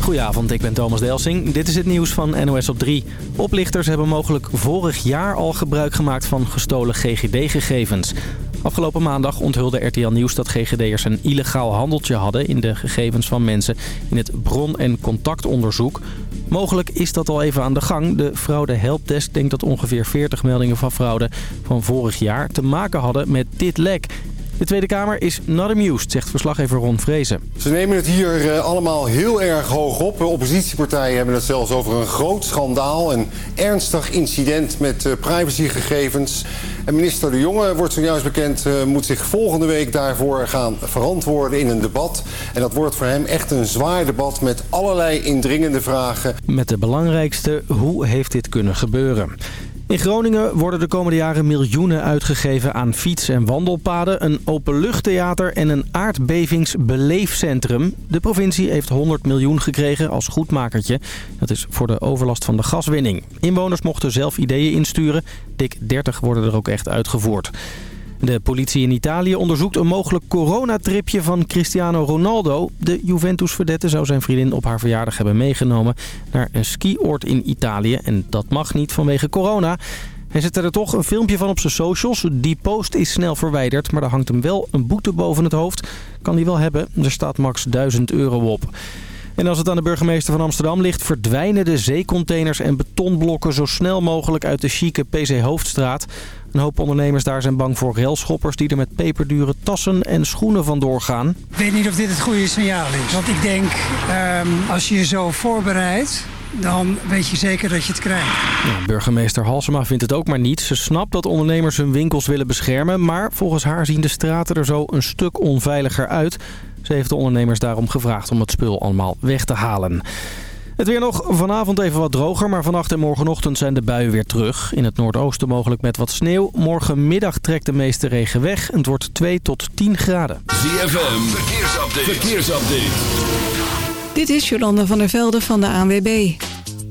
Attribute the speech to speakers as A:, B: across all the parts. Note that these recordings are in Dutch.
A: Goedenavond, ik ben Thomas Delsing. Dit is het nieuws van NOS op 3. Oplichters hebben mogelijk vorig jaar al gebruik gemaakt van gestolen GGD-gegevens. Afgelopen maandag onthulde RTL Nieuws dat GGD'ers een illegaal handeltje hadden... in de gegevens van mensen in het bron- en contactonderzoek. Mogelijk is dat al even aan de gang. De fraude helpdesk denkt dat ongeveer 40 meldingen van fraude van vorig jaar... te maken hadden met dit lek. De Tweede Kamer is not amused, zegt verslaggever Ron Vrezen.
B: Ze nemen het hier eh, allemaal heel erg hoog op. De oppositiepartijen hebben het zelfs over een groot schandaal. Een ernstig incident met eh, privacygegevens. En minister De Jonge, wordt zojuist bekend, eh, moet zich volgende week daarvoor gaan verantwoorden in een debat. En dat wordt voor hem echt een zwaar debat met allerlei indringende vragen.
A: Met de belangrijkste, hoe heeft dit kunnen gebeuren? In Groningen worden de komende jaren miljoenen uitgegeven aan fiets- en wandelpaden, een openluchttheater en een aardbevingsbeleefcentrum. De provincie heeft 100 miljoen gekregen als goedmakertje. Dat is voor de overlast van de gaswinning. Inwoners mochten zelf ideeën insturen. Dik 30 worden er ook echt uitgevoerd. De politie in Italië onderzoekt een mogelijk coronatripje van Cristiano Ronaldo. De Juventus-verdette zou zijn vriendin op haar verjaardag hebben meegenomen naar een skioord in Italië. En dat mag niet vanwege corona. Hij zette er toch een filmpje van op zijn socials. Die post is snel verwijderd, maar er hangt hem wel een boete boven het hoofd. Kan hij wel hebben. Er staat max 1000 euro op. En als het aan de burgemeester van Amsterdam ligt... verdwijnen de zeecontainers en betonblokken zo snel mogelijk uit de chique PC Hoofdstraat. Een hoop ondernemers daar zijn bang voor railschoppers... die er met peperdure tassen en schoenen vandoor gaan.
C: Ik weet niet of dit het goede signaal is. Want ik denk, um, als je je zo voorbereidt dan weet je zeker dat je het krijgt.
A: Ja, burgemeester Halsema vindt het ook maar niet. Ze snapt dat ondernemers hun winkels willen beschermen... maar volgens haar zien de straten er zo een stuk onveiliger uit. Ze heeft de ondernemers daarom gevraagd om het spul allemaal weg te halen. Het weer nog vanavond even wat droger, maar vannacht en morgenochtend zijn de buien weer terug. In het noordoosten mogelijk met wat sneeuw. Morgenmiddag trekt de meeste regen weg en het wordt 2 tot 10 graden.
D: ZFM, verkeersupdate. verkeersupdate.
E: Dit is Jolanda van der Velde van de ANWB.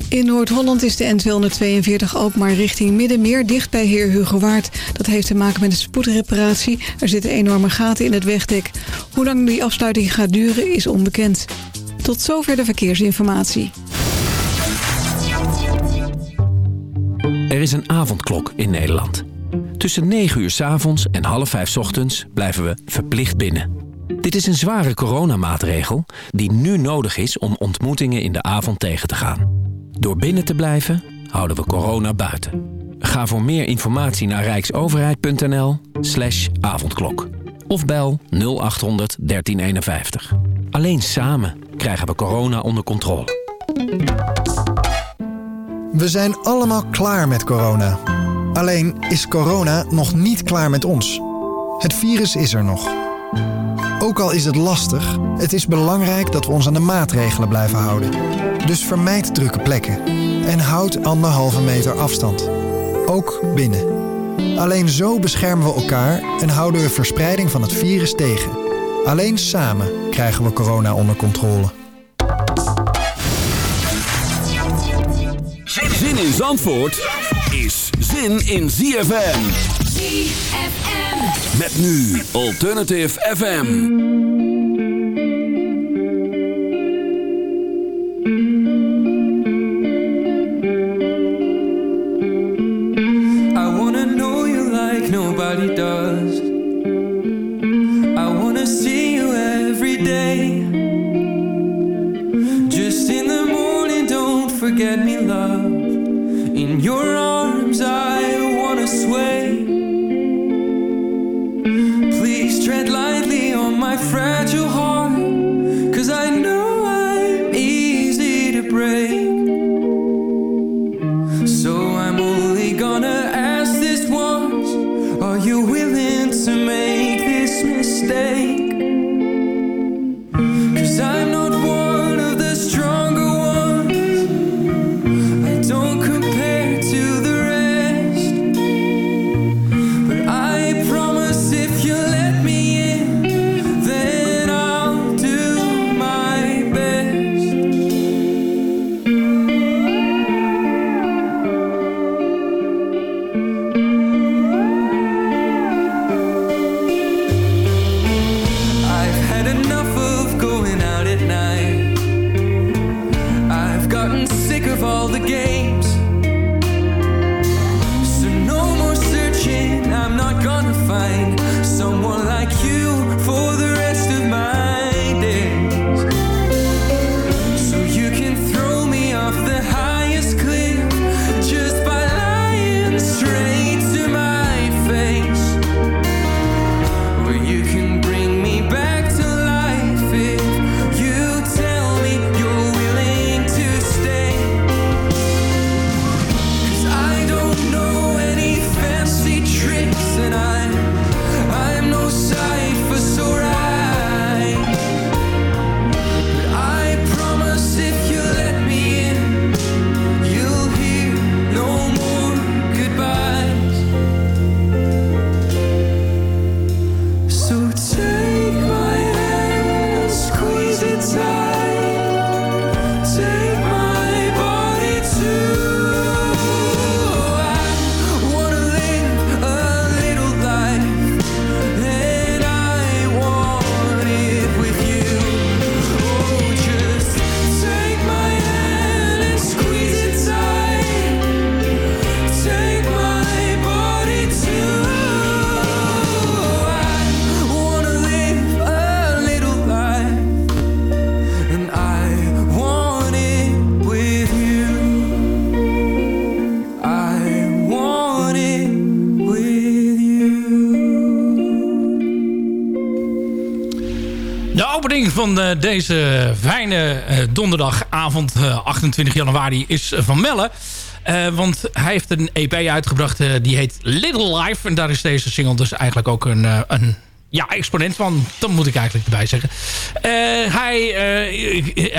E: In Noord-Holland is de N242 ook maar richting Middenmeer dicht bij Heer Hugo Waard. Dat heeft te maken met een spoedreparatie. Er zitten enorme gaten in het wegdek. Hoe lang die afsluiting gaat duren is onbekend. Tot zover de verkeersinformatie.
F: Er is een avondklok in Nederland. Tussen 9 uur s avonds en half 5 s ochtends blijven we verplicht binnen. Dit is een zware coronamaatregel die nu nodig is om ontmoetingen in de avond tegen te gaan. Door binnen te blijven houden we corona buiten. Ga voor meer informatie naar rijksoverheid.nl slash avondklok. Of bel 0800 1351. Alleen samen krijgen we corona onder controle.
G: We zijn allemaal klaar met corona. Alleen is corona nog niet klaar met ons. Het virus is er nog. Ook al is het lastig, het is belangrijk dat we ons aan de maatregelen blijven houden. Dus vermijd drukke plekken en houd anderhalve meter afstand. Ook binnen. Alleen zo beschermen we elkaar en houden we verspreiding van het virus tegen. Alleen samen krijgen we corona onder controle.
D: Zin in Zandvoort is zin in ZFM.
H: ZFM.
D: Met nu Alternative FM.
I: Uh, deze fijne uh, donderdagavond, 28 januari, is Van Melle. want hij heeft een EP uitgebracht, die heet Little Life. En daar is deze single dus eigenlijk ook een, een ja, exponent van. Dat moet ik eigenlijk erbij zeggen. Hij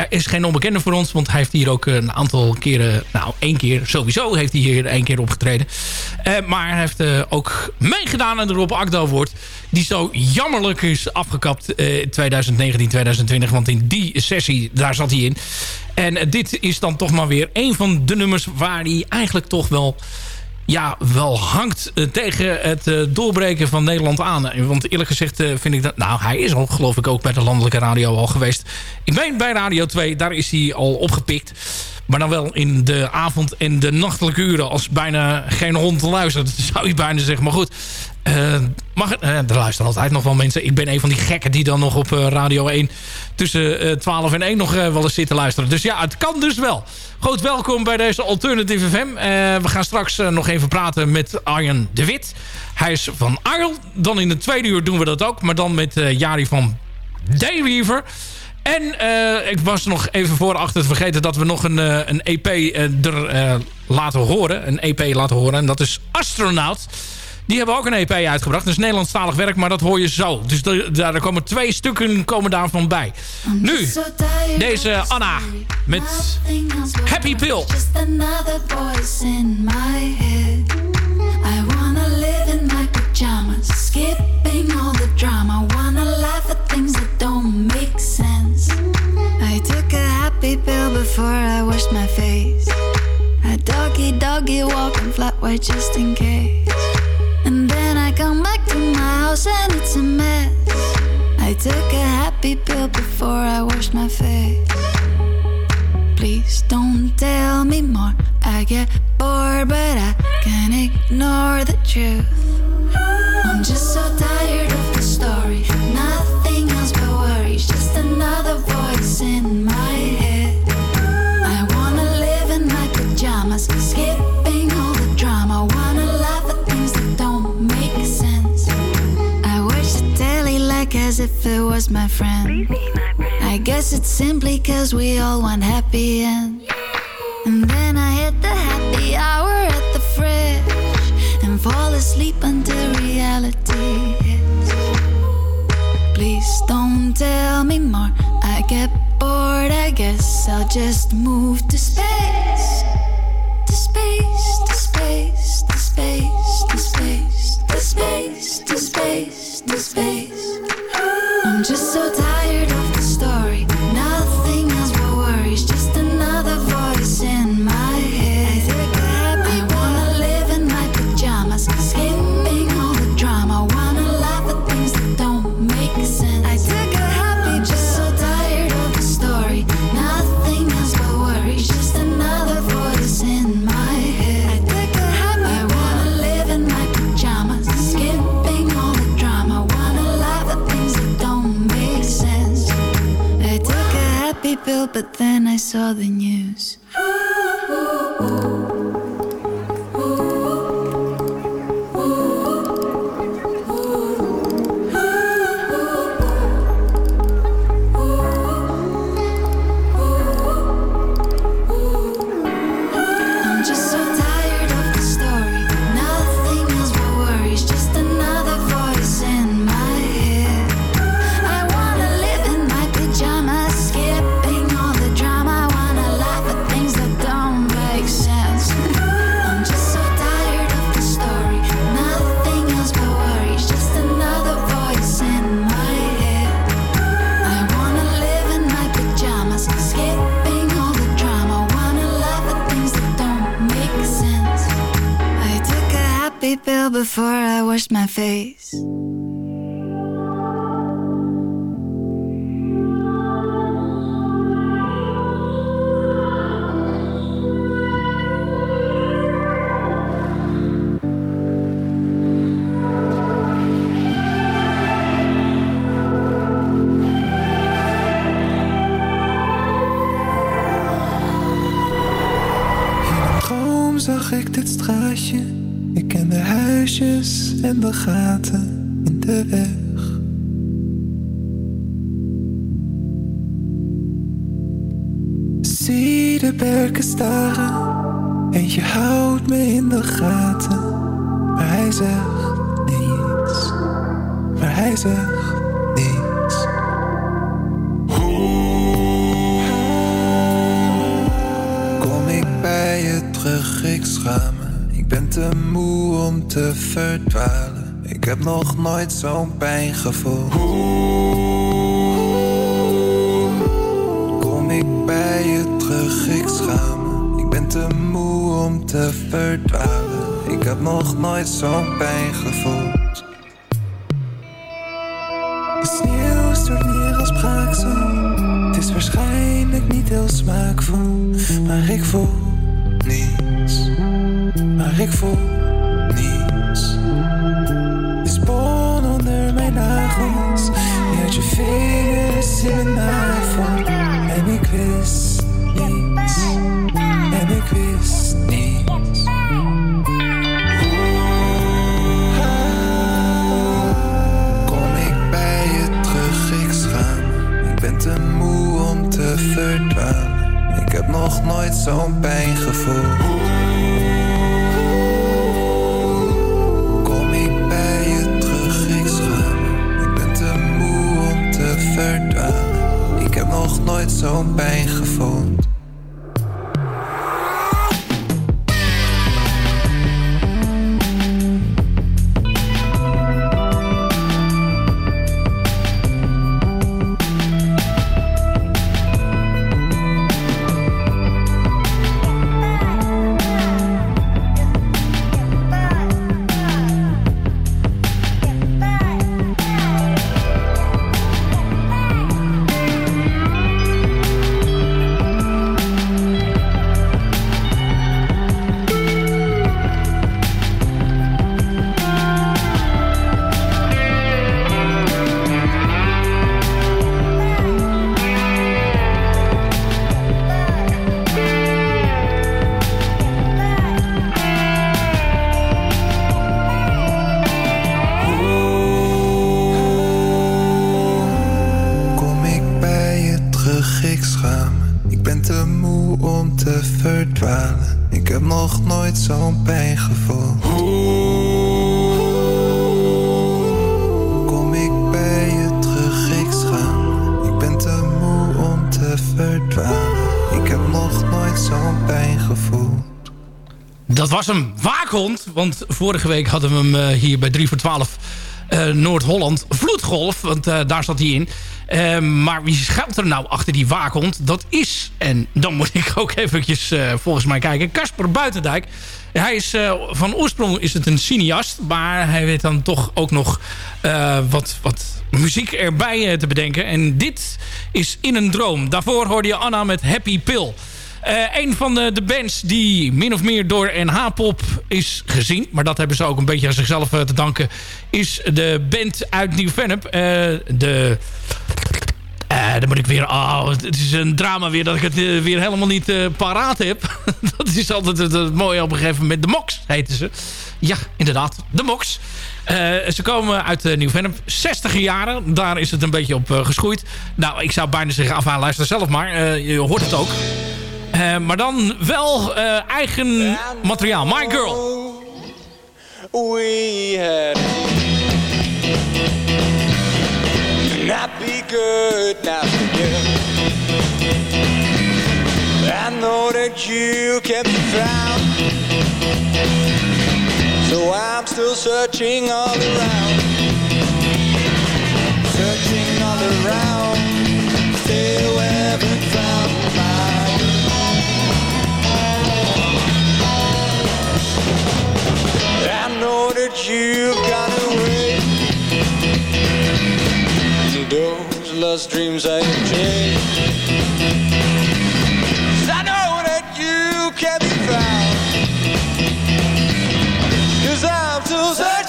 I: is geen onbekende voor ons. Want hij heeft hier ook een aantal keren... Nou, één keer sowieso heeft hij hier één keer opgetreden. Uh, maar hij heeft ook meegedaan aan de Rob wordt Die zo jammerlijk is afgekapt in 2019, 2020. Want in die sessie, daar zat hij in. En dit is dan toch maar weer een van de nummers... waar hij eigenlijk toch wel ja, wel hangt tegen het doorbreken van Nederland aan. Want eerlijk gezegd vind ik dat... Nou, hij is al geloof ik ook bij de landelijke radio al geweest. Ik meen bij Radio 2, daar is hij al opgepikt. Maar dan wel in de avond- en de nachtelijke uren... als bijna geen hond luistert, zou je bijna zeggen. Maar goed, uh, mag, uh, er luisteren altijd nog wel mensen. Ik ben een van die gekken die dan nog op uh, Radio 1... tussen 12 en 1 nog wel eens zitten luisteren. Dus ja, het kan dus wel. Goed, welkom bij deze Alternative FM. we gaan straks nog even praten met Arjen de Wit. Hij is van Arl. Dan in de tweede uur doen we dat ook. Maar dan met Jari van Dayweaver... En uh, ik was nog even voor achter te vergeten dat we nog een, uh, een EP uh, er laten horen. Een EP laten horen. En dat is Astronaut. Die hebben ook een EP uitgebracht. Dat is Nederlandstalig werk, maar dat hoor je zo. Dus daar komen twee stukken komen daarvan bij. Nu, deze Anna met Happy Pill. I wanna live in my pajamas. Skipping all the drama. Wanna laugh at things that don't make sense. I happy pill before I washed my face. A doggy doggy walking flat white just in case. And then I come back to my house and it's a mess. I took a happy pill before I washed my face. Please don't tell me more. I get bored, but I can't ignore the truth. I'm just so tired if it was my friend. I guess it's simply cause we all want happy ends. And then I hit the happy hour at the fridge and fall asleep until reality hits. Please don't tell me more. I get bored, I guess I'll just move to space. To space, to space, to space, to space, to space, to space, to space. Saw the news. Washed my face.
J: Gaten in de weg. zie de berken staren en je houdt me in de gaten. Maar hij zegt niets, maar hij zegt niets. Kom ik bij je terug? Ik schaam me. Ik ben te moe om te verdwalen. Ik heb nog nooit zo'n pijn gevoeld. Kom ik bij je terug? Ik schaam me. Ik ben te moe om te verdwalen. Ik heb nog nooit zo'n pijn gevoeld. De sneeuw stort neer als braaksel. Het is waarschijnlijk niet heel smaakvol, maar ik voel nooit zo'n
H: Waakhond. Want vorige week hadden we hem eh, hier bij 3 voor 12 eh, Noord-Holland. Vloedgolf, want eh, daar zat hij in. Eh, maar wie schuilt er nou achter die waakhond? Dat is, en dan moet ik ook eventjes volgens mij kijken... Casper Buitendijk. Hij is van oorsprong is het een cineast. Maar hij weet dan toch ook nog wat, wat muziek erbij te bedenken. En dit is In een Droom. Daarvoor hoorde je Anna met Happy Pill. Eh, een van de, de bands die min of meer door NH-pop is gezien... maar dat hebben ze ook een beetje aan zichzelf eh, te danken... is de band uit Nieuw-Vennep. eh, de... dan moet ik weer... Oh, het is een drama weer dat ik het weer helemaal niet paraat heb. dat is altijd het, mooie op een gegeven moment. De Mox heten ze. Ja, inderdaad. De Mox. Ze komen uit uh, Nieuw-Vennep. 60 jaren. Daar is het een beetje op eh, geschoeid. Nou, ik zou bijna zeggen... Afaan, luister zelf maar. Je hoort het ook. Eh, maar dan wel eh, eigen materiaal. My Girl.
K: we had not be good now. I know that you kept the frown, so I'm still searching all around, searching all around, know that you've got away. Those lost dreams I have chased. I know that you can be found. Cause I'm still searching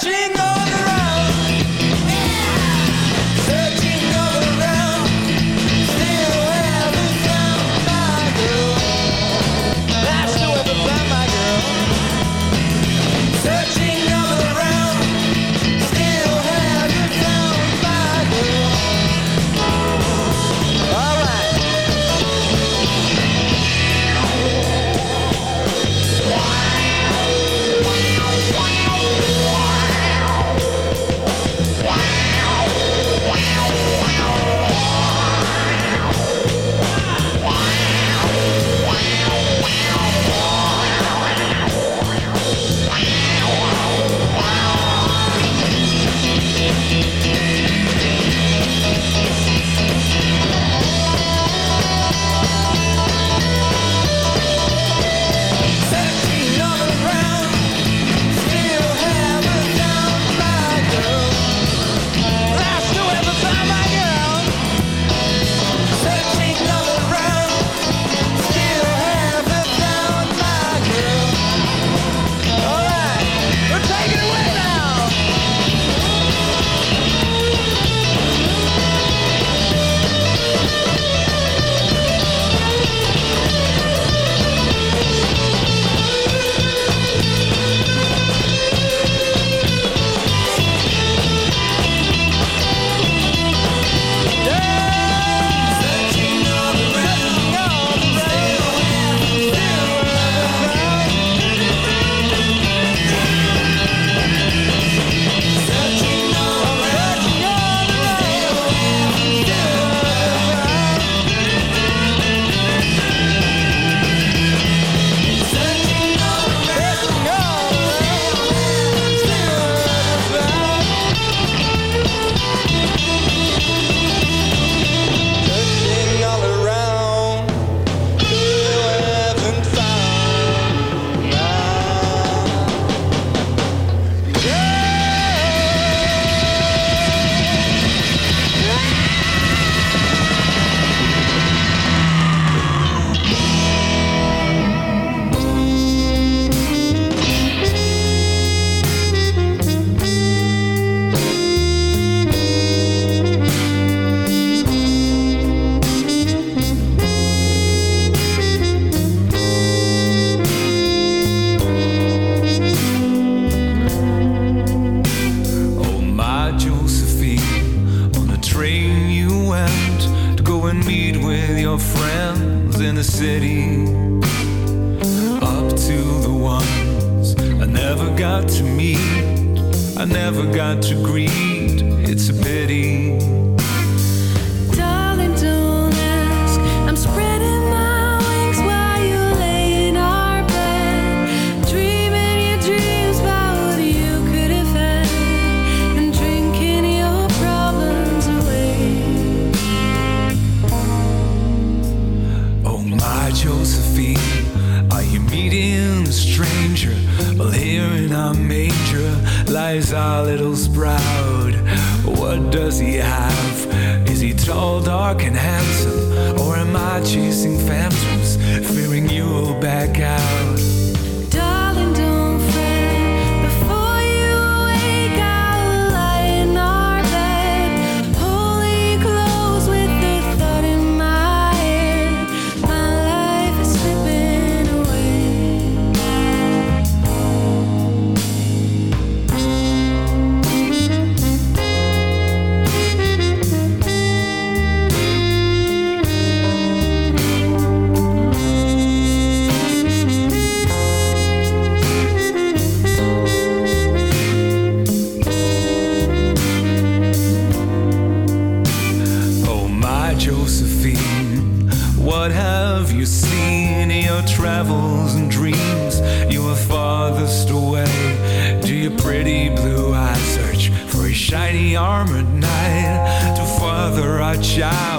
D: travels and dreams. You are farthest away. Do your pretty blue eyes search for a shiny armored knight to father our
L: child?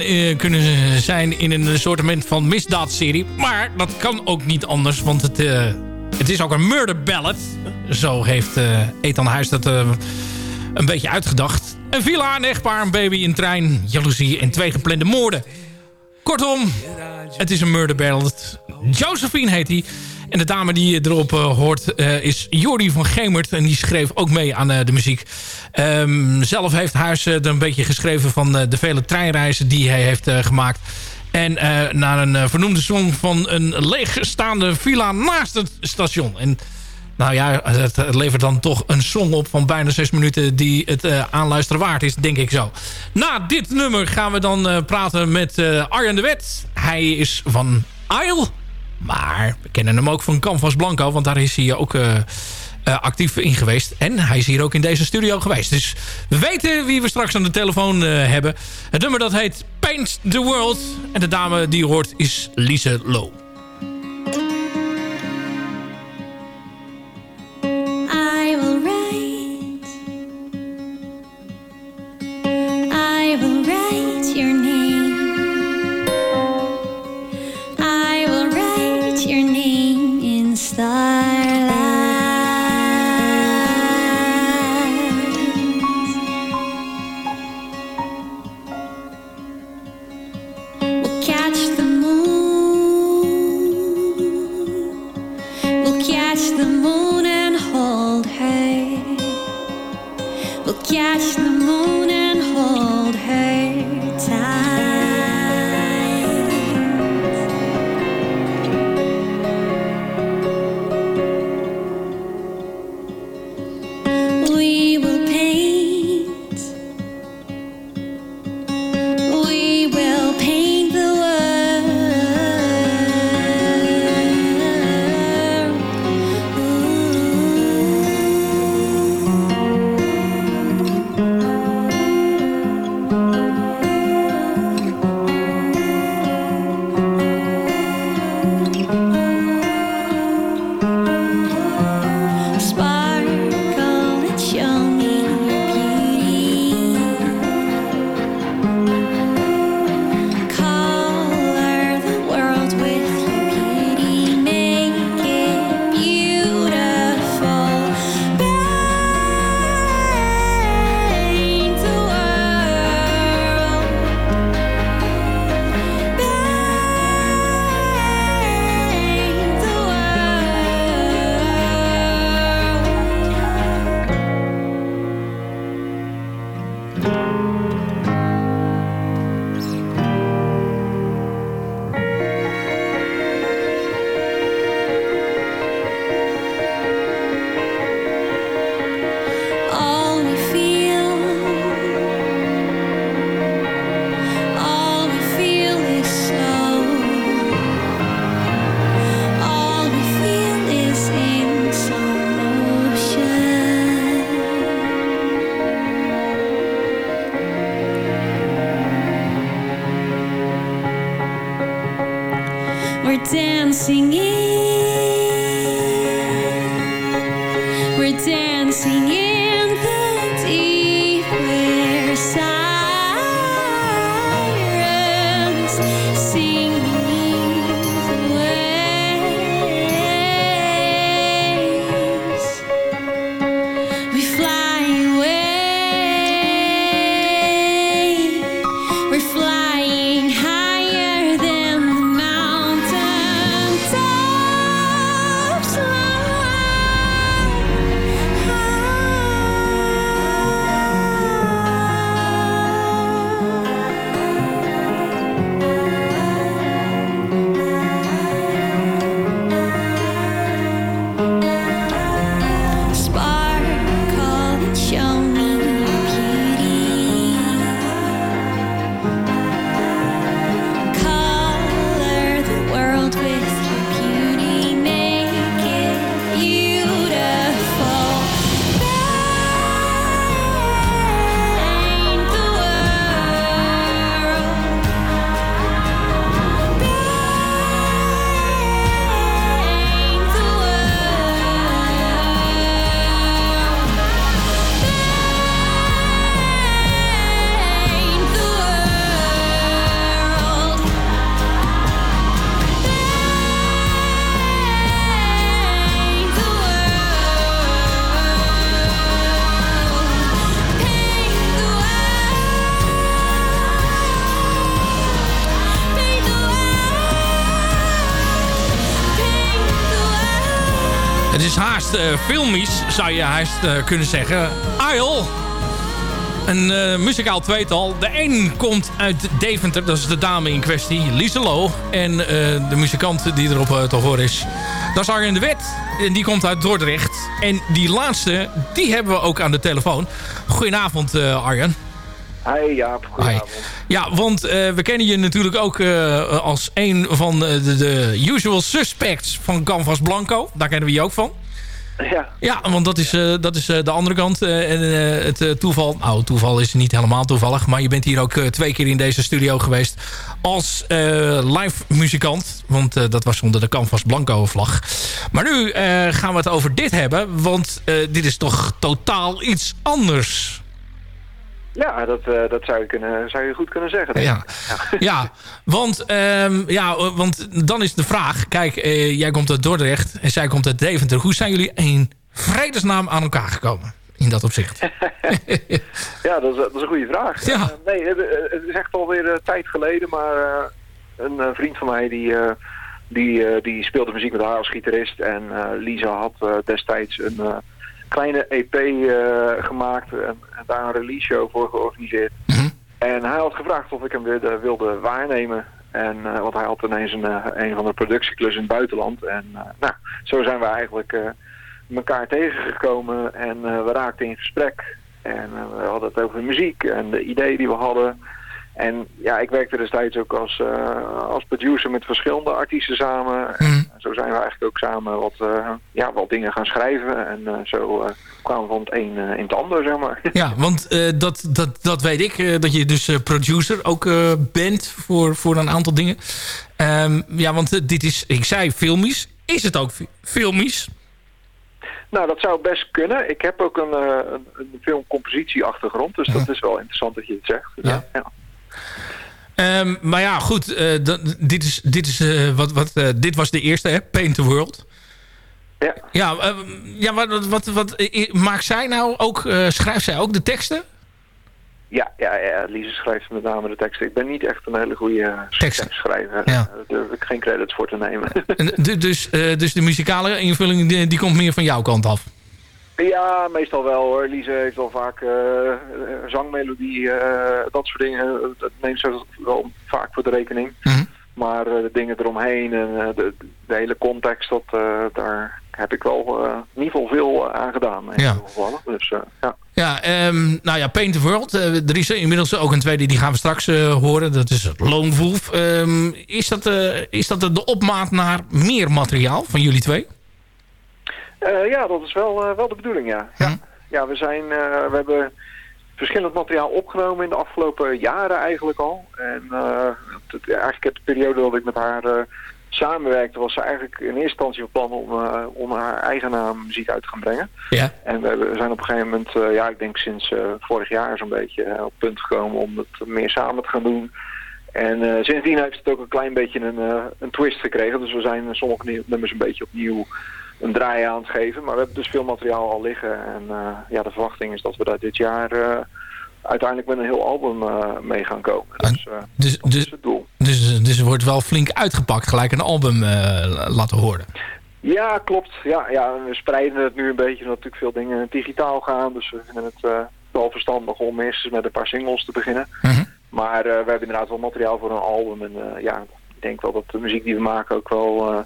H: Eh, kunnen zijn in een soort van misdaadserie. Maar dat kan ook niet anders, want het, eh, het is ook een murder ballad. Zo heeft eh, Ethan Huis dat
M: een beetje uitgedacht. Een villa, een echtpaar, een baby, een trein, jaloezie en twee geplande moorden. Kortom, het is een murder ballad. Josephine heet hij. En de dame die je erop eh, hoort eh, is Jordi van Gemert. En die schreef ook mee aan eh, de muziek. Ehm, zelf heeft Huis er een beetje geschreven van de vele treinreizen die hij heeft gemaakt. En naar een vernoemde song van een leegstaande villa naast het station. En nou ja, het, levert dan toch een song op van bijna zes minuten... die het uh, aanluisteren waard is, denk ik zo. Na dit nummer gaan we dan praten met Arjen de Wet. Hij is van Isle, maar we kennen hem ook van Canvas Blanco... want daar is hij ook actief in geweest. En hij is hier ook in deze studio geweest. Dus we weten wie we straks aan de telefoon hebben. Het nummer dat heet Paint the World. En de dame die hoort is Lise Low.
H: Filmisch, zou je haast eh, kunnen zeggen. Isle. Een eh, muzikaal tweetal. De een komt uit Deventer, dat is de dame in kwestie, Lieselo. En eh, de muzikant die erop eh, te horen is, dat is Arjen de Wet. En die komt uit Dordrecht. En die laatste, die hebben we ook aan de telefoon. Goedenavond Arjen.
N: Hi Jaap, goedenavond.
H: Ja, want we kennen je natuurlijk ook als een van de, de, de usual suspects van Canvas Blanco. Daar kennen we je ook van.
N: Ja,
H: Ja, want dat is, eh, dat is eh, de andere kant. eh, en het toeval... Nou, toeval is niet helemaal toevallig. Maar je bent hier ook twee keer in deze studio geweest... als live muzikant. Want dat was onder de Canvas Blanco vlag. Maar nu gaan we het over dit hebben. Want dit is toch totaal iets anders.
N: Ja dat, eh, dat zou, je kunnen, zou je goed kunnen zeggen.
H: Ja. Ja, want, ehm, ja, eh, want dan is de vraag... Kijk, eh, jij komt uit Dordrecht en zij komt uit Deventer. Hoe zijn jullie in vredesnaam aan elkaar gekomen? In dat opzicht.
N: Ja, dat is, dat is een goede vraag.
H: Ja.
N: Nee, het, is echt alweer een tijd geleden, maar een vriend van mij die, die, die speelde muziek met haar als gitarist. En Lisa had destijds een kleine EP eh, gemaakt en, en daar een release show voor georganiseerd.
H: Mhm.
N: En hij had gevraagd of ik hem wilde, wilde waarnemen. En, eh, want hij had ineens een, eh, een van de productieklus in het buitenland. En nou, zo zijn we eigenlijk elkaar tegengekomen en we raakten in gesprek. En we hadden het over muziek en de ideeën die we hadden. En ja, ik werkte destijds ook als, als producer met verschillende artiesten samen. En zo zijn we eigenlijk ook samen wat, eh, ja, wat dingen gaan schrijven. En eh, zo eh, kwamen we van het een in het ander, zeg maar.
H: Ja, want dat, dat, dat weet ik. dat je dus producer ook bent voor, voor een aantal dingen. Ehm, ja, want dit is, ik zei filmisch. Is het ook fi- filmisch?
N: Nou, dat zou best kunnen. Ik heb ook een, een, een filmcompositieachtergrond, dus dat is wel interessant dat je het zegt.
H: Ja. Ehm, maar ja, goed. eh, dit, is, dit, is, eh, wat, wat, eh, dit was de eerste, hè? Paint the World.
N: Ja.
H: Ja, eh, ja wat, wat, wat, maakt zij nou ook, schrijft zij ook de teksten?
N: Ja, ja, ja, Lise schrijft met name de teksten. Ik ben niet echt een hele goede tekstschrijver.
H: Ja.
N: Daar durf ik geen credits voor te nemen.
H: En du- dus, dus de muzikale invulling die, die komt meer van jouw kant af.
N: Ja, meestal wel hoor. Lise heeft wel vaak eh, eh, zangmelodie, eh, dat soort dingen. Dat neemt ze wel vaak voor de rekening.
H: Mhm.
N: Maar de dingen eromheen en de, de hele context, dat, daar heb ik wel in ieder geval veel eh, aan gedaan. In
H: Ja.
N: veel gevallen. Dus ja.
H: Ja, ehm, nou ja, Paint the World. Er is inmiddels ook een tweede, die gaan we straks horen. Dat is Lone Wolf. Ehm, is, dat, is dat de opmaat naar meer materiaal van jullie twee?
N: Eh, ja, dat is wel, eh, wel de bedoeling, ja. Ja, ja we, zijn, eh, we hebben verschillend materiaal opgenomen in de afgelopen jaren eigenlijk al. En het, eigenlijk de periode dat ik met haar samenwerkte... was ze eigenlijk in eerste instantie van plan om, eh, om haar eigen naam muziek uit te gaan brengen.
H: Ja.
N: En we zijn op een gegeven moment, ja, ik denk sinds vorig jaar zo'n beetje op het punt gekomen om het meer samen te gaan doen. En sindsdien heeft het ook een klein beetje een, een twist gekregen. Dus we zijn sommige nummers een beetje opnieuw een draai aan het geven. Maar we hebben dus veel materiaal al liggen. En eh, ja, de verwachting is dat we daar dit jaar eh, uiteindelijk met een heel album eh, mee gaan komen. Dus
H: Dus,
N: dat
H: dus,
N: is het doel.
H: dus, dus er wordt wel flink uitgepakt. Gelijk een album laten horen.
N: Ja, klopt. Ja, ja, we spreiden het nu een beetje, omdat natuurlijk veel dingen digitaal gaan. Dus we vinden het wel verstandig om eerst met een paar singles te beginnen.
H: Mhm.
N: Maar we hebben inderdaad wel materiaal voor een album. En ja, ik denk wel dat de muziek die we maken ook wel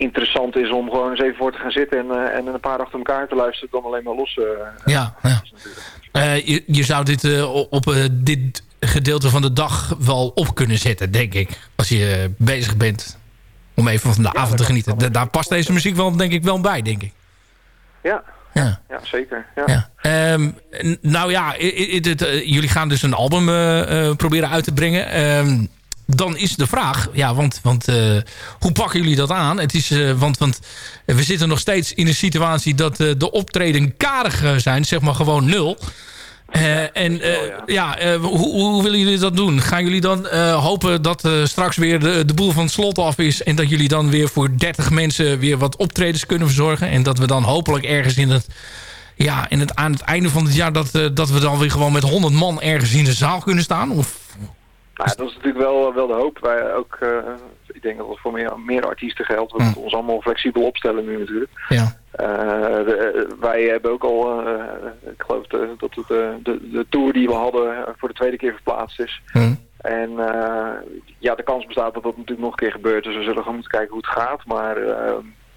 N: interessant is om gewoon eens even voor te gaan zitten en, eh, en een paar achter elkaar te luisteren dan alleen maar los. eh,
H: Ja, ja. Eh, je, je zou dit op dit gedeelte van de dag wel op kunnen zetten, denk ik. Als je bezig bent om even van de avond te genieten. Da- daar past deze muziek wel, denk ik, wel bij, denk ik.
N: Ja,
H: Ja.
N: ja zeker. Ja.
H: Ja. Ehm, nou ja, jullie gaan dus een album proberen uit te brengen. Ehm, dan is de vraag, ja, want, want eh, hoe pakken jullie dat aan? Het is, eh, want, want we zitten nog steeds in een situatie dat eh, de optreden karig zijn, zeg maar gewoon nul. En eh, ja, hoe, hoe willen jullie dat doen? Gaan jullie dan hopen dat straks weer de, de boel van het slot af is... en dat jullie dan weer voor 30 mensen weer wat optredens kunnen verzorgen... en dat we dan hopelijk ergens in het, ja, in het, aan het einde van het jaar... Dat, dat we dan weer gewoon met 100 man ergens in de zaal kunnen staan? Of,
N: Ja, dat is natuurlijk wel, wel de hoop. Wij ook, eh, Ik denk dat het voor meer, meer artiesten geldt. We moeten ons allemaal flexibel opstellen nu natuurlijk.
H: Ja.
N: Eh, de- wij hebben ook al, eh, ik geloof de- dat het, eh, de, de tour die we hadden eh, voor de tweede keer verplaatst is.
H: Hm.
N: En eh, ja, de kans bestaat dat dat natuurlijk nog een keer gebeurt. Dus we zullen gewoon moeten kijken hoe het gaat. Maar eh,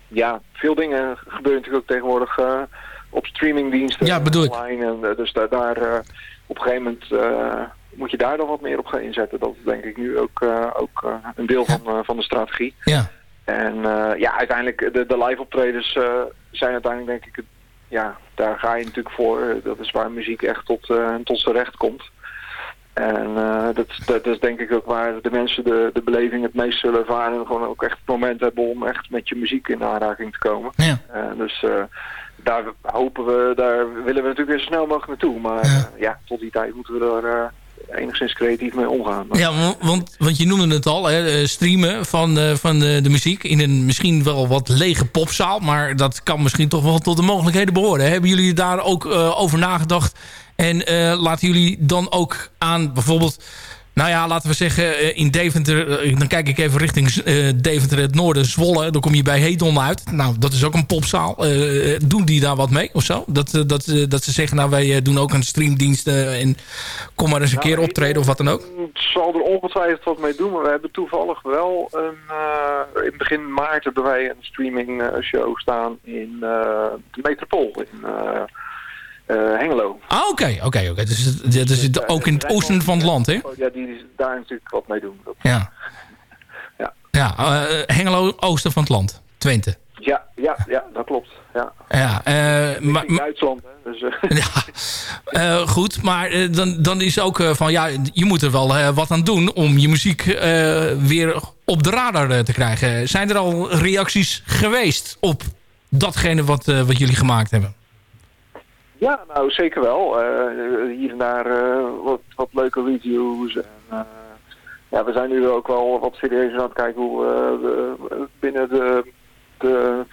N: ja, veel dingen gebeuren natuurlijk ook tegenwoordig eh, op streamingdiensten.
H: Ja, bedoel ik.
N: online. En, eh, dus daar, daar eh, op een gegeven moment eh, moet je daar dan wat meer op gaan inzetten. Dat is denk ik nu ook, eh, ook eh, een deel van, eh, van de strategie.
H: Ja.
N: En ja, uiteindelijk, de, de live optredens zijn uiteindelijk denk ik, ja, daar ga je natuurlijk voor. Dat is waar muziek echt tot, tot zijn recht komt. En dat, dat is denk ik ook waar de mensen de, de beleving het meest zullen ervaren. En gewoon ook echt het moment hebben om echt met je muziek in aanraking te komen.
H: Ja.
N: Dus daar hopen we, daar willen we natuurlijk weer zo snel mogelijk naartoe. Maar ja, ja tot die tijd moeten we er enigszins creatief mee omgaan.
H: Ja, wa- want, want je noemde het al, hè, eh, streamen van, eh, van de, de muziek in een misschien wel wat lege popzaal. Maar dat kan misschien toch wel tot de mogelijkheden behoren. Hebben jullie daar ook eh, over nagedacht? En eh, laten jullie dan ook aan bijvoorbeeld, nou ja, laten we zeggen eh, in Deventer. eh, dan kijk ik even richting eh, Deventer, het noorden, Zwolle. Dan kom je bij Hedon uit. Nou, dat is ook een popzaal. Doen die daar wat mee of zo? Dat, dat, dat ze zeggen, nou wij doen ook een streamdienst en kom maar eens een keer optreden of wat dan ook.
N: Het zal er ongetwijfeld wat mee doen, maar we hebben toevallig wel een, in begin maart hebben wij een streaming show staan in de Metropool in eh, eh, Hengelo.
H: Ah, oké, oké, oké. Dus dat is het ook in het oosten van het land, hè?
N: Ja, die is daar natuurlijk wat mee doen.
H: Ja.
N: Ja.
H: Ja, eh, Hengelo, oosten van het land. Twente.
N: ja, ja, ja, dat klopt. Ja.
H: Ja, eh, maar,
N: In Duitsland, hè, dus, eh,
H: eh, goed, maar eh, dan, dan is ook eh, van... Ja, je moet er wel eh, wat aan doen om je muziek eh, weer op de radar eh, te krijgen. Zijn er al reacties geweest op datgene wat, eh, wat jullie gemaakt hebben?
N: Ja, nou zeker wel. Eh, hier en daar eh, wat, wat leuke reviews. En, eh, ja, we zijn nu ook wel wat serieuzer aan het kijken hoe we binnen de, de,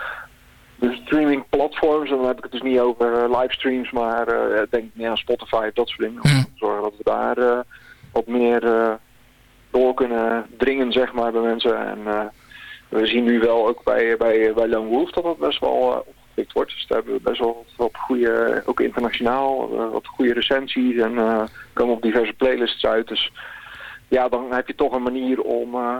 N: de streaming platforms, en dan heb ik het dus niet over livestreams, maar denk meer aan Spotify, dat soort dingen. Om te zorgen dat we daar wat meer door kunnen dringen, zeg maar, bij mensen. En we zien nu wel ook bij, bij, bij Lone Wolf dat dat best wel opgepikt wordt. Dus daar hebben we best wel wat, goede, ook internationaal, eh, wat goede recensies en eh, komen op diverse playlists uit. Dus ja, dan heb je toch een manier om, eh,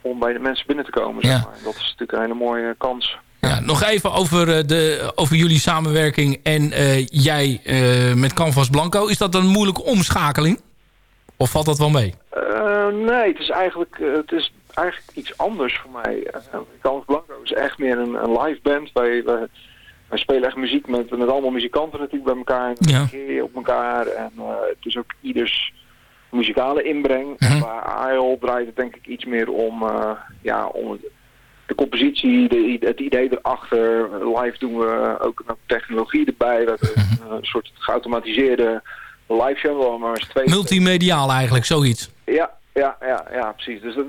N: om bij de mensen binnen te komen. Zeg
H: Ja.
N: maar. Dat is natuurlijk een hele mooie kans.
H: Ja, nog even over, de, over jullie samenwerking en jij met Canvas Blanco. Is dat een moeilijke omschakeling? Of valt dat wel mee?
N: Eh, nee, het is eigenlijk, het is eigenlijk iets anders voor mij. Uh, Carlos Blanco is echt meer een, een live band. Wij, wij, wij spelen echt muziek met, met allemaal muzikanten natuurlijk bij elkaar. En
H: Ja.
N: op elkaar. En eh, het is ook ieders muzikale inbreng.
H: Mhm.
N: Bij IEL draait het denk ik iets meer om, eh, ja, om de compositie, de, het idee erachter. Live doen we ook nog technologie erbij. Hebben
H: Mhm.
N: een soort geautomatiseerde live show. maar twee
H: Multimediaal eigenlijk, zoiets.
N: ja, ja, ja, ja, precies. Dus dat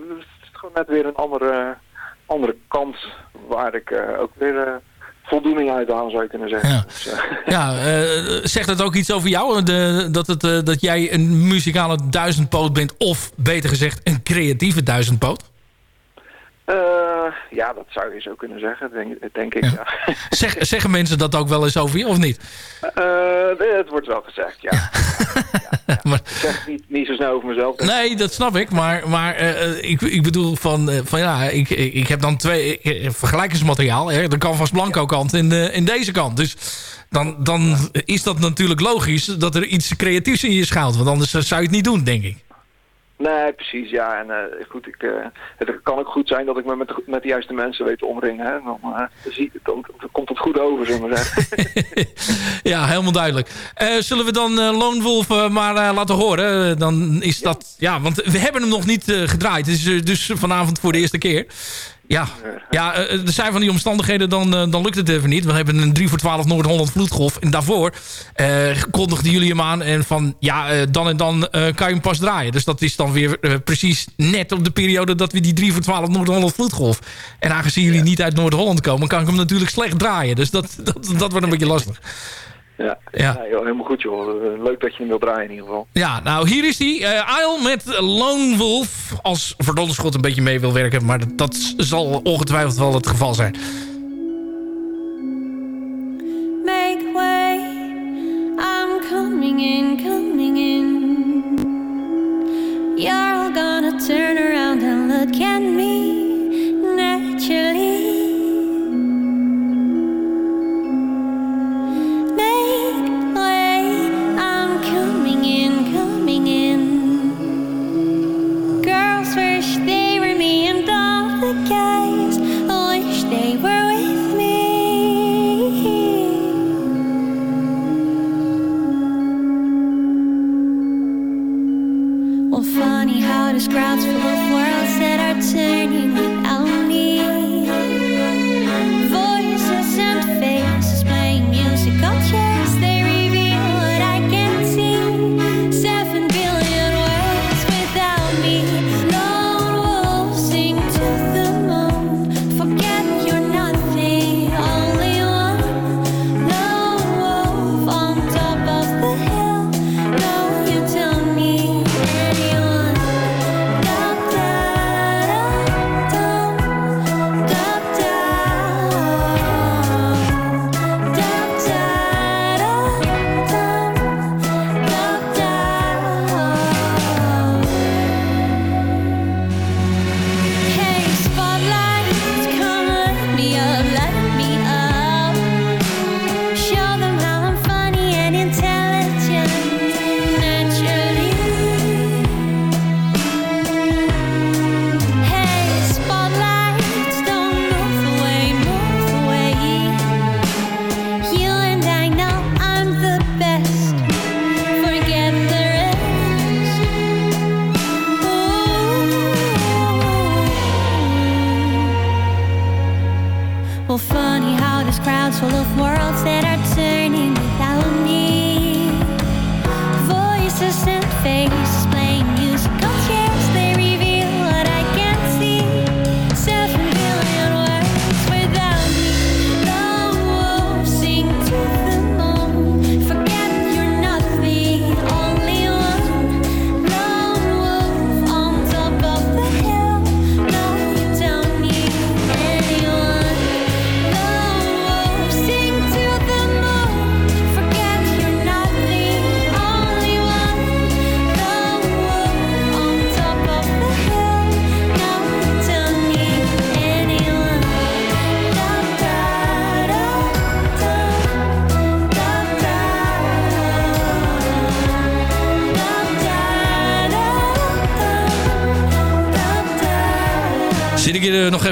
N: net weer een andere, andere kant waar ik eh, ook weer eh, voldoening uit haal, zou je kunnen zeggen.
H: Ja.
N: Dus, eh,
H: Ja, zegt dat ook iets over jou? De, dat, het, dat jij een muzikale duizendpoot bent? Of beter gezegd, een creatieve duizendpoot?
N: Eh, ja, dat zou je zo kunnen zeggen, denk, denk ik. Ja.
H: Zeg, zeggen mensen dat ook wel eens over je, of niet?
N: Eh, het wordt wel gezegd, ja.
H: Maar,
N: Ik zeg het niet, niet zo snel over mezelf.
H: nee, dat snap ik. Maar, maar ik, ik bedoel van, van ja, ik, ik heb dan twee vergelijkingsmateriaal. Hè, de Canvas Blanco kant en, en deze kant. Dus dan, dan is dat natuurlijk logisch dat er iets creatiefs in je schuilt. Want anders zou je het niet doen, denk ik.
N: Nee, precies, ja. En eh, goed, ik, eh, het kan ook goed zijn dat ik me met de, met de juiste mensen weet te omringen. Hè. Dan, eh, zie, dan, dan komt het goed over, zullen we maar zeggen.
H: Ja, helemaal duidelijk. Eh, zullen we dan eh Lone Wolf eh, maar eh, laten horen? Dan is dat... Ja, want we hebben hem nog niet eh, gedraaid. Het is dus vanavond voor de eerste keer. Ja, ja eh, er zijn van die omstandigheden, dan, eh, dan lukt het even niet. We hebben een 3 voor 12 Noord-Holland vloedgolf. En daarvoor eh, kondigden jullie hem aan. En van, ja, eh, dan en dan eh, kan je hem pas draaien. Dus dat is dan weer eh, precies net op de periode... dat we die 3 voor 12 Noord-Holland vloedgolf... En aangezien jullie niet uit Noord-Holland komen... kan ik hem natuurlijk slecht draaien. Dus dat, dat, dat wordt een beetje lastig.
N: Ja,
H: Ja.
N: Joh, helemaal goed joh. Eh, Leuk dat je hem wil draaien in ieder geval.
H: Ja, nou hier is hij. eh Isle met Lone Wolf. Als Verdonderschot een beetje mee wil werken. Maar dat, dat zal ongetwijfeld wel het geval zijn.
M: Make way,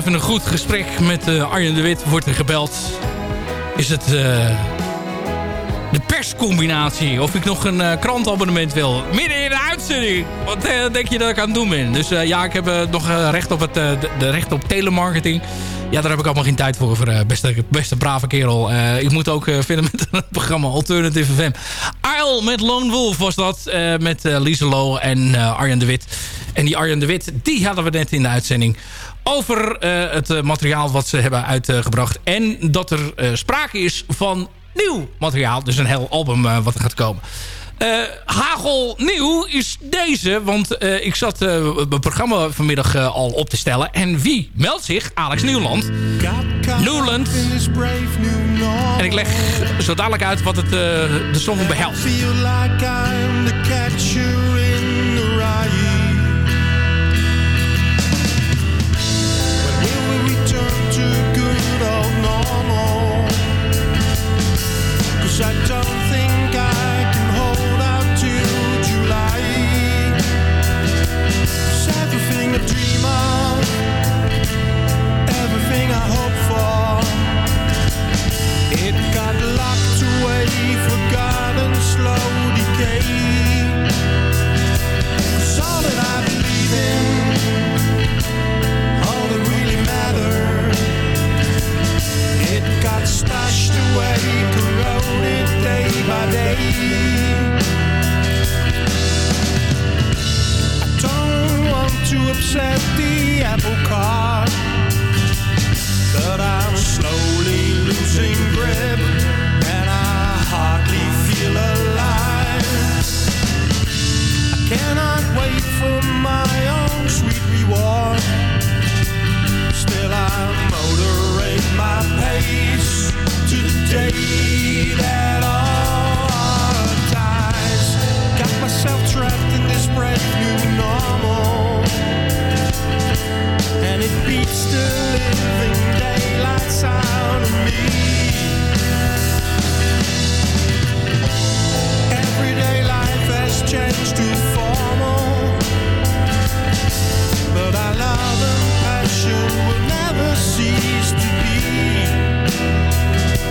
H: even een goed gesprek met eh, Arjen de Wit. Wordt er gebeld. Is het eh, de perscombinatie. Of ik nog een eh, krantabonnement wil. Midden in de uitzending. Wat denk je dat ik aan het doen ben? Dus ja, ik heb nog recht op het, de, de recht op telemarketing. Ja, daar heb ik allemaal geen tijd voor. voor beste, beste brave kerel. Ik moet ook vinden met het programma Alternative FM. Isle met Lone Wolf was dat. met Lieseloo en Arjen de Wit. En die Arjen de Wit, die hadden we net in de uitzending over eh, het eh, materiaal wat ze hebben uitgebracht. En dat er eh, sprake is van nieuw materiaal. Dus een heel album wat er gaat komen. Eh, Hagel nieuw is deze, want ik zat eh, mijn programma vanmiddag al op te stellen. En wie meldt zich? Alex Nieuwland. Newland. En ik leg zo dadelijk uit wat het, de song behelst.
O: 'Cause I don't think I can hold out July. everything I dream of, everything I hope for. It got locked away, forgotten, slow decay. all that I it got stashed away, corroded day by day. I don't want to upset the apple cart. But I'm slowly losing grip And I hardly
P: feel alive. I cannot wait for my own sweet reward. Still I moderate but our love and passion will never cease to be.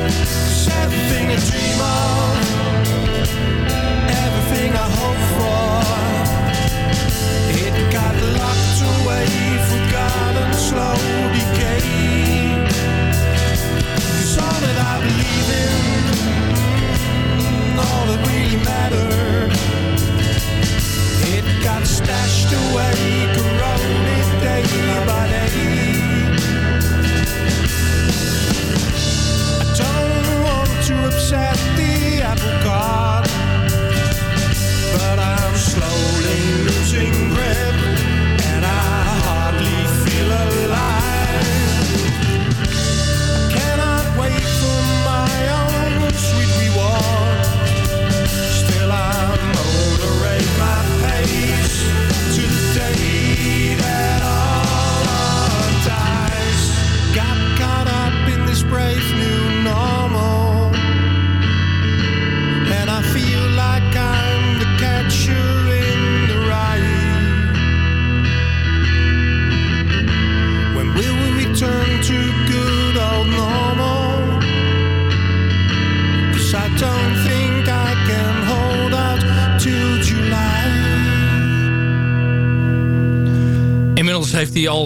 P: 'Cause everything I dream of,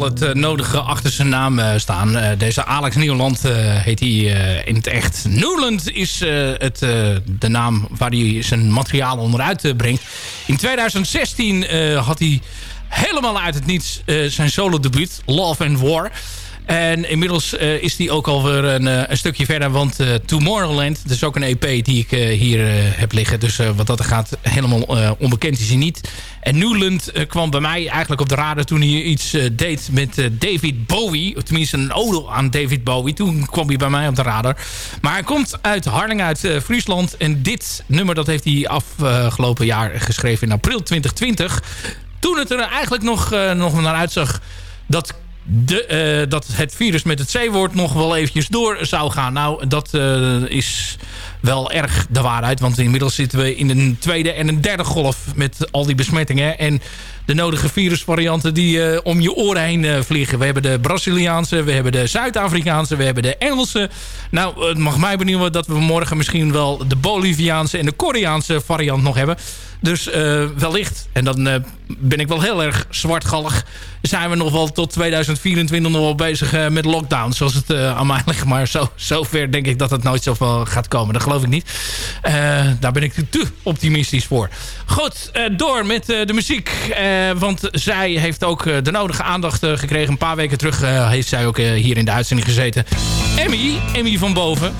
H: het eh, nodige achter zijn naam eh, staan. Eh, deze Alex Nieuwland heet hij in het echt. Newland is het, de naam waar hij zijn materiaal onderuit brengt. In 2016 eh, had hij helemaal uit het niets zijn solo debuut. Love and War. En inmiddels eh, is die ook alweer een, eh, een stukje verder. Want eh, Tomorrowland, dat is ook een EP die ik hier heb liggen. Dus wat dat gaat, helemaal onbekend is hij niet. En Newland kwam bij mij eigenlijk op de radar toen hij iets deed met David Bowie. Tenminste een ode aan David Bowie. Toen kwam hij bij mij op de radar. Maar hij komt uit Harlingen, uit Friesland. En dit nummer dat heeft hij afgelopen jaar geschreven in april 2020. Toen het er eigenlijk nog, nog naar uitzag dat de, eh, dat het virus met het C-woord nog wel eventjes door zou gaan. Nou, dat eh, is wel erg de waarheid. Want inmiddels zitten we in een tweede en een derde golf met al die besmettingen. En de nodige virusvarianten die eh, om je oren heen eh, vliegen. We hebben de Braziliaanse, we hebben de Zuid-Afrikaanse, we hebben de Engelse. Nou, het mag mij benieuwen dat we morgen misschien wel de Boliviaanse en de Koreaanse variant nog hebben. Dus eh, wellicht, en dan ben ik wel heel erg zwartgallig... zijn we nog wel tot 2024 nog wel bezig met lockdown. Zoals het aan mij ligt. Maar zo, zover denk ik dat het nooit zoveel gaat komen. Ik niet. Eh, daar ben ik te optimistisch voor. Goed, eh, door met eh, de muziek. Want zij heeft ook de nodige aandacht gekregen. Een paar weken terug heeft zij ook hier in de uitzending gezeten. Emmy, Emmy van Boven.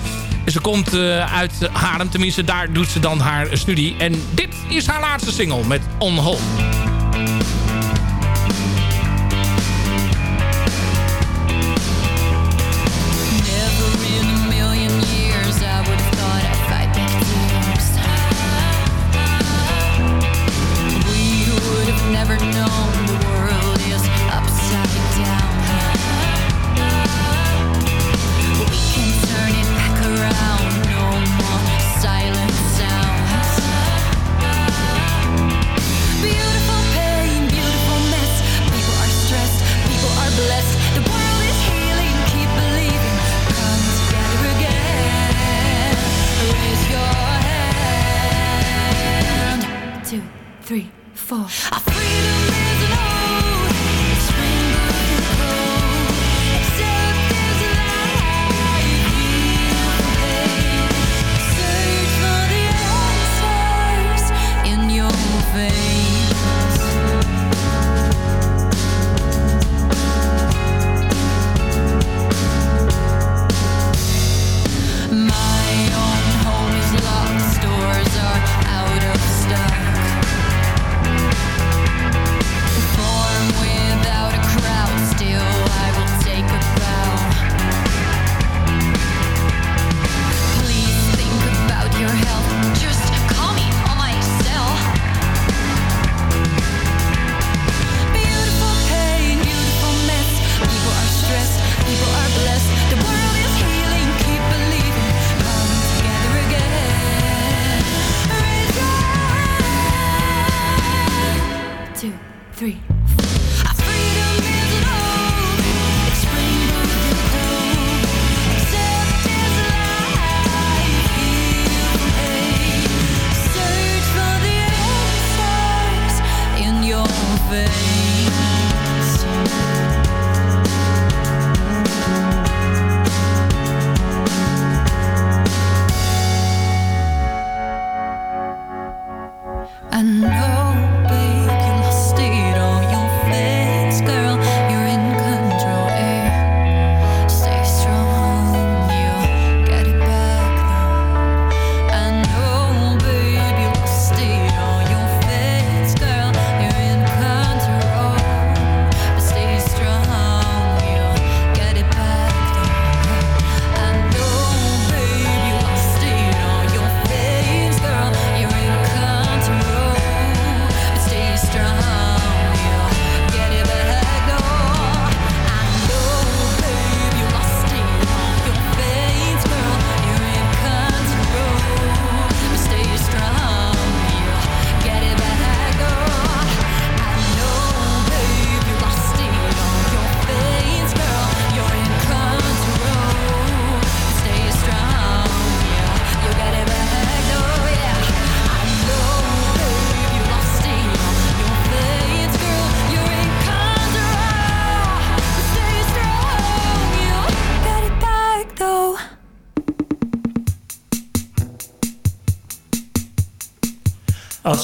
H: Ze komt uit Haarlem, tenminste daar doet ze dan haar studie. En dit is haar laatste single met On Hold.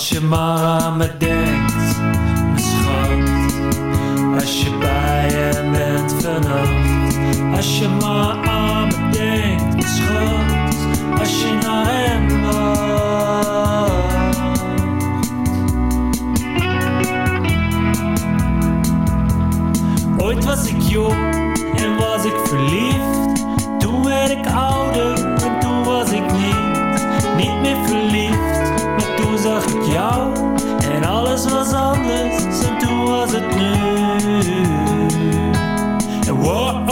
O: Als je maar aan me denkt, mijn schat. Als je bij hem bent vannacht. Als je maar aan me denkt, mijn schat. Als je naar hem lacht. Ooit was ik jong en was ik verliefd. Toen werd ik ouder en toen was ik niet, niet meer verliefd. Zag ik jou en alles was anders en toen was het nu. En wow,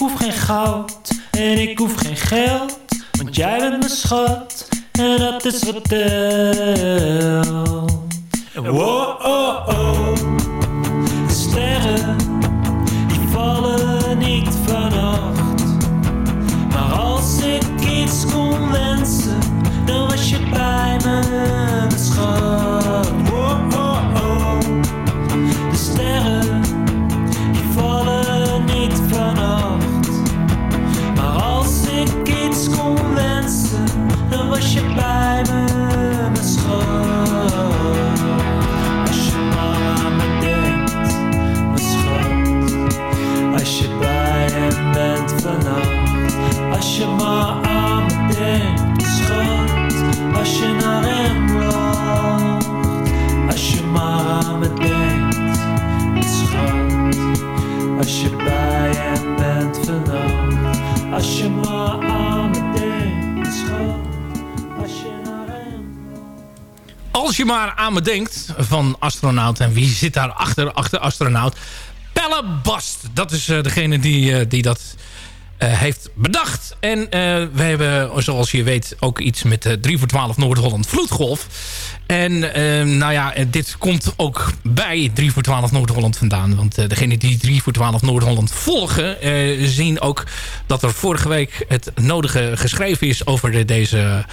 O: hoef geen goud en ik hoef geen geld. Want jij bent mijn schat en dat is wat telt. Denkt
H: van astronaut. En wie zit daar achter, achter astronaut? Pelle Bast. Dat is eh, degene die, eh, die dat eh, heeft bedacht. En we hebben, zoals je weet, ook iets met eh 3 voor 12 Noord-Holland Vloedgolf. En nou ja, dit komt ook bij 3 voor 12 Noord-Holland vandaan. Want degene die 3 voor 12 Noord-Holland volgen... zien ook dat er vorige week het nodige geschreven is over de- deze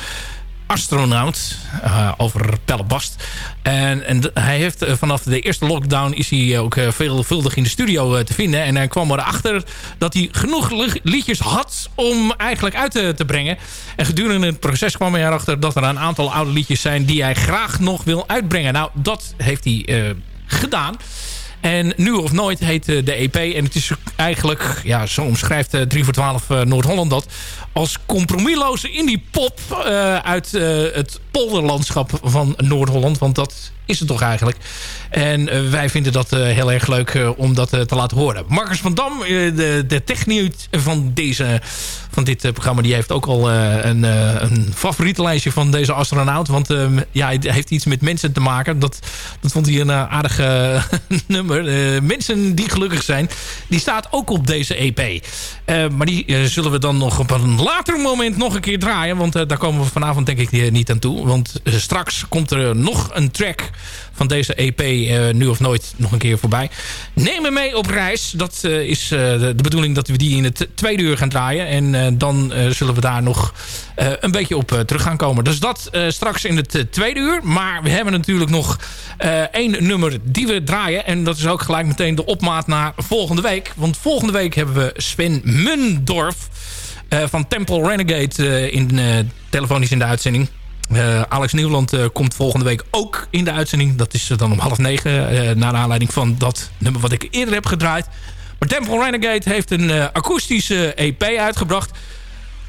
H: astronaut eh, over Pelle Bast. En, en hij heeft eh, vanaf de eerste lockdown is hij ook eh, veelvuldig in de studio te vinden. En hij kwam erachter dat hij genoeg li- liedjes had om eigenlijk uit te, te brengen. En gedurende het proces kwam hij erachter dat er een aantal oude liedjes zijn die hij graag nog wil uitbrengen. Nou, dat heeft hij gedaan. En Nu of Nooit heet de EP. En het is eigenlijk, ja, zo omschrijft eh, 3 voor 12 eh, Noord-Holland dat... als compromisloze indie pop eh, uit eh, het polderlandschap van Noord-Holland. Want dat is het toch eigenlijk. En eh, wij vinden dat heel erg leuk om dat te laten horen. Marcus van Dam, de, de van, deze, van dit programma... die heeft ook al een, een favorietenlijstje van deze astronaut. Want eh, ja, het heeft iets met mensen te maken. Dat, dat vond hij een aardig nummer. Mensen die gelukkig zijn, die staat ook op deze EP. Maar die zullen we dan nog op een later moment nog een keer draaien. Want eh, daar komen we vanavond denk ik eh, niet aan toe. Want eh, straks komt er nog een track van deze EP Nu of Nooit nog een keer voorbij. Neem me mee op reis. Dat is de, bedoeling dat we die in het tweede uur gaan draaien. En dan zullen we daar nog een beetje op terug gaan komen. Dus dat straks in het tweede uur. Maar we hebben natuurlijk nog één nummer die we draaien. En dat is ook gelijk meteen de opmaat naar volgende week. Want volgende week hebben we Sven Mundorf van Temple Renegade eh, in, eh, telefonisch in de uitzending. Eh, Alex Nieuwland eh, komt volgende week ook in de uitzending. Dat is eh, dan om half negen. eh naar aanleiding van dat nummer wat ik eerder heb gedraaid. Maar Temple Renegade heeft een eh, akoestische EP uitgebracht.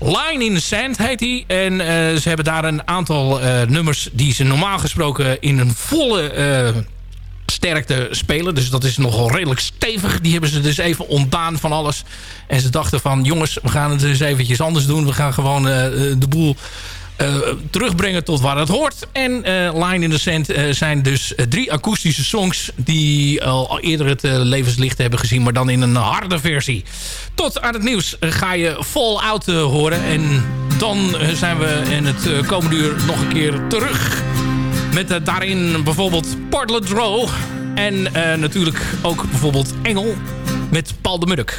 H: Line in the Sand heet hij. En eh, ze hebben daar een aantal eh, nummers die ze normaal gesproken in een volle... eh,
O: sterkte spelen. Dus dat is nogal redelijk stevig. Die hebben ze dus even ontdaan van alles. En ze dachten van jongens, we gaan het eens eventjes anders doen. We gaan gewoon eh, de boel eh, terugbrengen tot waar het hoort. En eh, Line in the Sand eh, zijn dus eh, drie akoestische songs... die al eerder het eh, levenslicht hebben gezien... maar dan in een harde versie. Tot aan het nieuws eh, ga je Fallout horen. En dan eh, zijn we in het eh, komende uur nog een keer terug... met eh, daarin bijvoorbeeld Portland Row... en eh, natuurlijk ook bijvoorbeeld Engel met Paul de Mudok.